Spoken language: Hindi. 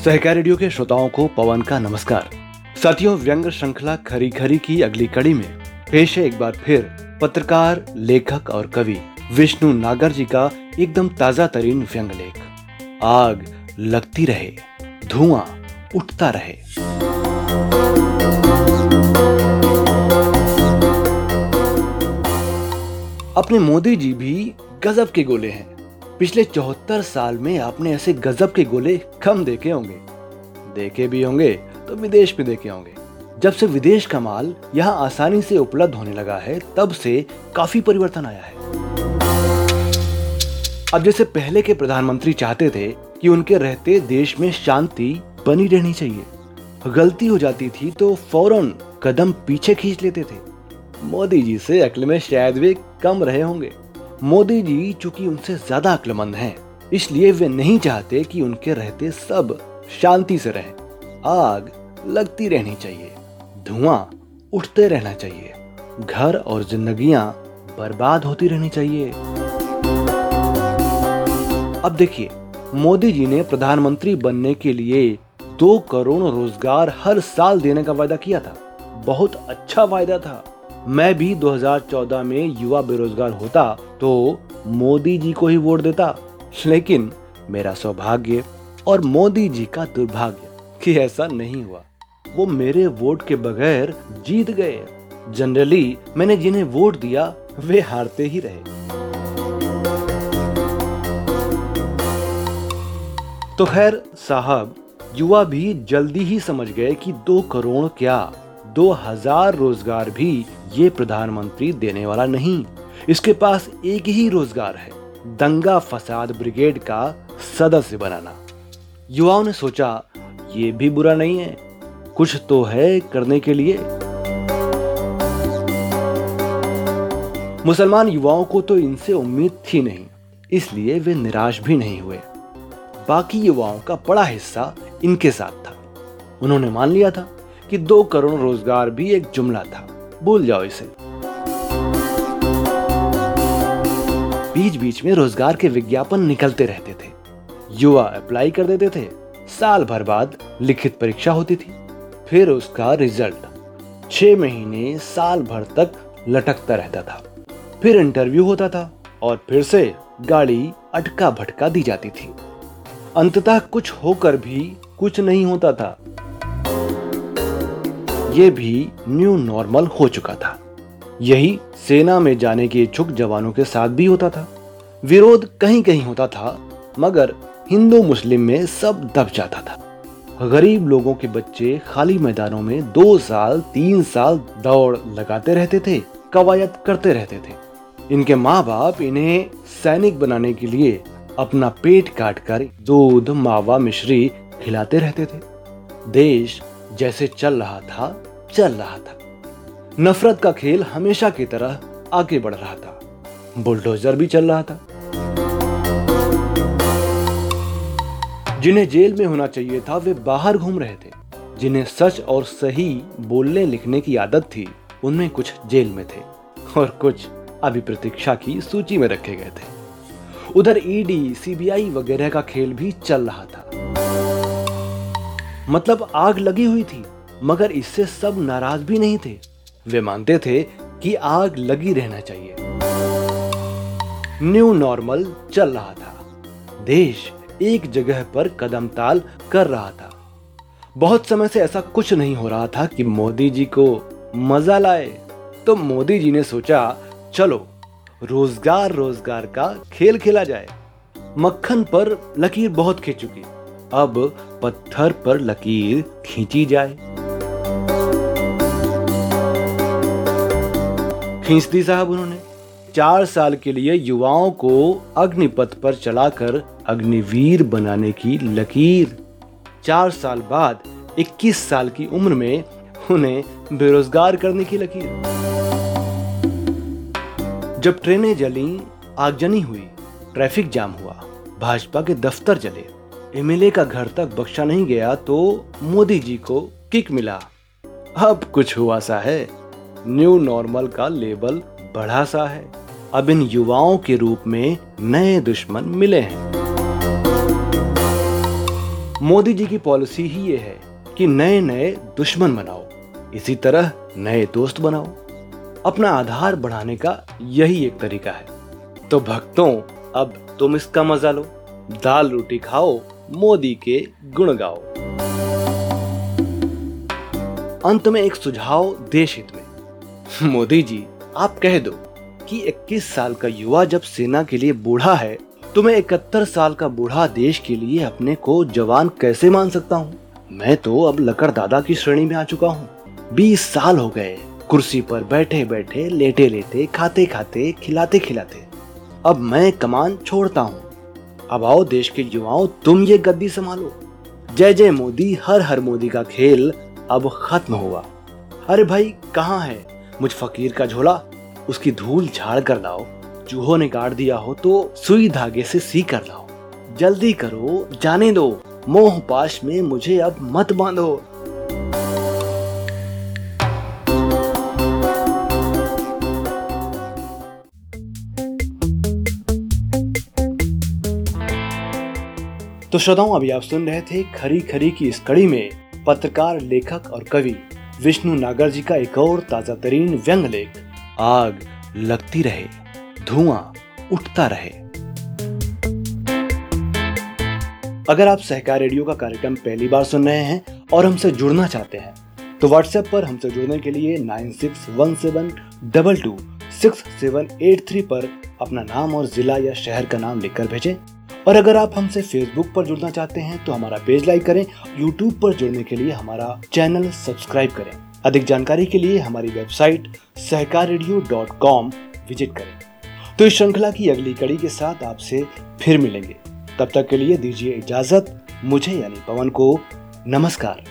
सहकार रेडियो के श्रोताओं को पवन का नमस्कार। साथियों व्यंग श्रृंखला खरी खरी की अगली कड़ी में पेश है एक बार फिर पत्रकार, लेखक और कवि विष्णु नागर जी का एकदम ताज़ा तरीन व्यंग लेख। आग लगती रहे, धुआँ उठता रहे। अपने मोदी जी भी गजब के गोले हैं। पिछले चौहत्तर साल में आपने ऐसे गजब के गोले कम देखे होंगे। देखे भी होंगे तो विदेश में देखे होंगे। जब से विदेश का माल यहाँ आसानी से उपलब्ध होने लगा है, तब से काफ़ी परिवर्तन आया है। अब जैसे पहले के प्रधानमंत्री चाहते थे कि उनके रहते देश में शांति बनी रहनी चाहिए, गलती हो जाती थी तो फ़ौरन कदम पीछे खींच लेते थे। मोदी जी से अक्ल में शायद वे कम रहे होंगे। मोदी जी चूँकि उनसे ज़्यादा अक्लमंद हैं, इसलिए वे नहीं चाहते कि उनके रहते सब शांति से रहे। आग लगती रहनी चाहिए, धुआँ उठते रहना चाहिए, घर और जिंदगियाँ बर्बाद होती रहनी चाहिए। अब देखिए, मोदी जी ने प्रधानमंत्री बनने के लिए दो करोड़ रोज़गार हर साल देने का वायदा किया था। बहुत अच्छा वायदा था। मैं भी 2014 में युवा बेरोजगार होता तो मोदी जी को ही वोट देता। लेकिन मेरा सौभाग्य और मोदी जी का दुर्भाग्य कि ऐसा नहीं हुआ। वो मेरे वोट के बगैर जीत गए। जनरली मैंने जिन्हें वोट दिया, वे हारते ही रहे। तो खैर साहब, युवा भी जल्दी ही समझ गए कि दो करोड़ क्या दो हज़ार रोज़गार भी ये प्रधानमंत्री देने वाला नहीं। इसके पास एक ही रोज़गार है, दंगा फसाद ब्रिगेड का सदस्य बनाना। युवाओं ने सोचा, ये भी बुरा नहीं है, कुछ तो है करने के लिए। मुसलमान युवाओं को तो इनसे उम्मीद थी नहीं, इसलिए वे निराश भी नहीं हुए। बाकी युवाओं का बड़ा हिस्सा इनके साथ था। उन्होंने मान लिया था। कि दो करोड़ रोज़गार भी एक जुमला था। भूल जाओ इसे। बीच बीच में रोज़गार के विज्ञापन निकलते रहते थे। युवा अप्लाई कर देते थे। साल भर बाद लिखित परीक्षा होती थी। फिर उसका रिज़ल्ट छह महीने, साल भर तक लटकता रहता था। फिर इंटरव्यू होता था और फिर से गाड़ी अटका भटका दी जाती थी। अंततः कुछ होकर भी कुछ नहीं होता था। ये भी न्यू नॉर्मल हो चुका था। यही सेना में जाने के इच्छुक जवानों के साथ भी होता था। विरोध कहीं कहीं होता था, मगर हिंदू मुस्लिम में सब दब जाता था। गरीब लोगों के बच्चे खाली मैदानों में दो साल, तीन साल दौड़ लगाते रहते थे, कवायद करते रहते थे। इनके माँ बाप इन्हें सैनिक बनाने के लिए अपना पेट काट कर दूध, मावा, मिश्री खिलाते रहते थे। देश जैसे चल रहा था, चल रहा था। नफरत का खेल हमेशा की तरह आगे बढ़ रहा था। बुलडोजर भी चल रहा था। जिन्हें जेल में होना चाहिए था, वे बाहर घूम रहे थे। जिन्हें सच और सही बोलने लिखने की आदत थी, उनमें कुछ जेल में थे और कुछ अभी प्रतीक्षा की सूची में रखे गए थे। उधर ईडी सीबीआई वगैरह का खेल भी चल रहा था। मतलब आग लगी हुई थी, मगर इससे सब नाराज़ भी नहीं थे। वे मानते थे कि आग लगी रहना चाहिए। न्यू नॉर्मल चल रहा था। देश एक जगह पर कदम ताल कर रहा था। बहुत समय से ऐसा कुछ नहीं हो रहा था कि मोदी जी को मज़ा लाए। तो मोदी जी ने सोचा, चलो, रोज़गार रोज़गार का खेल खेला जाए। मक्खन पर लकीर बहुत खींच चुकी। अब पत्थर पर लकीर खींची जाए। खींच दी साहब उन्होंने। चार साल के लिए युवाओं को अग्निपथ पर चलाकर अग्निवीर बनाने की लकीर। चार साल बाद 21 साल की उम्र में उन्हें बेरोजगार करने की लकीर। जब ट्रेनें जली, आगजनी हुई, ट्रैफ़िक जाम हुआ, भाजपा के दफ्तर जले। एमएलए का घर तक बख्शा नहीं गया तो मोदी जी को किक मिला। अब कुछ हुआ सा है। न्यू नॉर्मल का लेबल बढ़ा सा है। अब इन युवाओं के रूप में नए दुश्मन मिले हैं। मोदी जी की पॉलिसी ही ये है कि नए नए दुश्मन बनाओ। इसी तरह नए दोस्त बनाओ। अपना आधार बढ़ाने का यही एक तरीका है। तो भक्तों, अब तुम इसका मज़ा लो। दाल रोटी खाओ मोदी के गुण गाओ अंत में एक सुझाव देश हित में। मोदी जी, आप कह दो कि 21 साल का युवा जब सेना के लिए बूढ़ा है तो मैं इकहत्तर साल का बूढ़ा देश के लिए अपने को जवान कैसे मान सकता हूँ? मैं तो अब लकड़ दादा की श्रेणी में आ चुका हूँ। बीस साल हो गए, कुर्सी पर बैठे बैठे लेटे लेटे खाते खाते खिलाते खिलाते अब मैं कमान छोड़ता हूँ। अब आओ देश के युवाओं, तुम ये गद्दी संभालो। जय जय मोदी, हर हर मोदी का खेल अब खत्म हुआ। अरे भाई, कहाँ है? मुझ फकीर का झोला, उसकी धूल झाड़ कर लाओ। चूहों ने गाड़ दिया हो तो सुई धागे से सी कर लाओ। जल्दी करो, जाने दो। मोह पाश में मुझे अब मत बांधो। तो श्रोताओं, अभी आप सुन रहे थे खरी खरी की इस कड़ी में पत्रकार, लेखक और कवि विष्णु नागर जी का एक और ताज़ा तरीन व्यंग लेख, आग लगती रहे, धुआँ उठता रहे। अगर आप सहकार रेडियो का कार्यक्रम पहली बार सुन रहे हैं और हमसे जुड़ना चाहते हैं तो व्हाट्सएप पर हमसे जुड़ने के लिए nine six one seven double two six seven eight three पर अपना नाम और जिला या शहर का नाम लिखकर भेजें और अगर आप हमसे फेसबुक पर जुड़ना चाहते हैं तो हमारा पेज लाइक करें यूट्यूब पर जुड़ने के लिए हमारा चैनल सब्सक्राइब करें। अधिक जानकारी के लिए हमारी वेबसाइट सहकार विज़िट करें। तो इस श्रृंखला की अगली कड़ी के साथ आपसे फिर मिलेंगे। तब तक के लिए दीजिए इजाज़त। मुझे यानी पवन को नमस्कार।